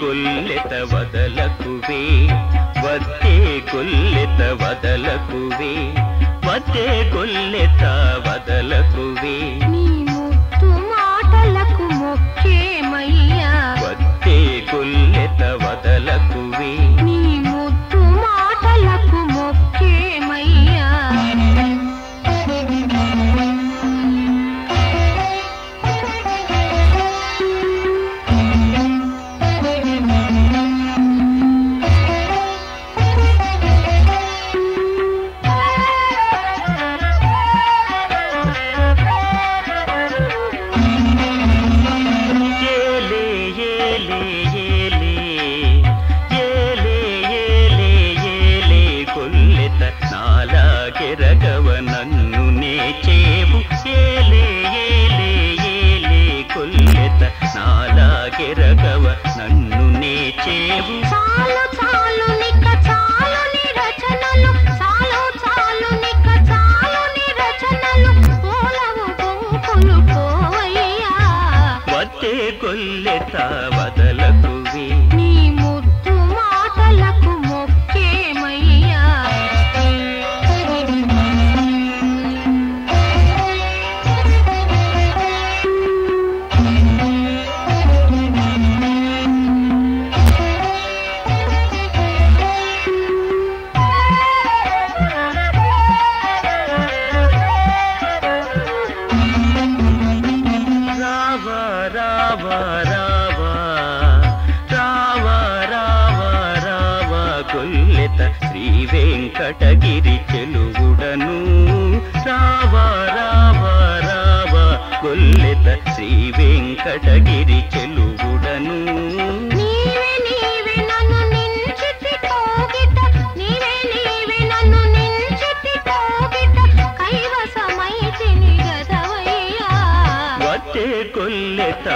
కొల్లెత వదలకువే వత్తే కొల్లెత వదలకువే. వత్తే కొల్లెత వదలకువే నాలాగెరగవ నన్ను నే చేవు. ఏలే ఏలే ఏలే కొల్లెత. నాలాగెరగవ నన్ను నే చేవు. చాలు చాలు నిక్క చాలు నీ రచనలు. చాలు చాలు నిక్క చాలు నీ రచనలు. పూలవు గుంపులు పోవయ్యా. వత్తే కొల్లెత రావా రావా రావా రావా రావా కొల్లెత శ్రీ వెంకటగిరి చెలువుడను. రావా రావా రావా కొల్లెత శ్రీ వెంకటగిరి వత్తే కొల్లెత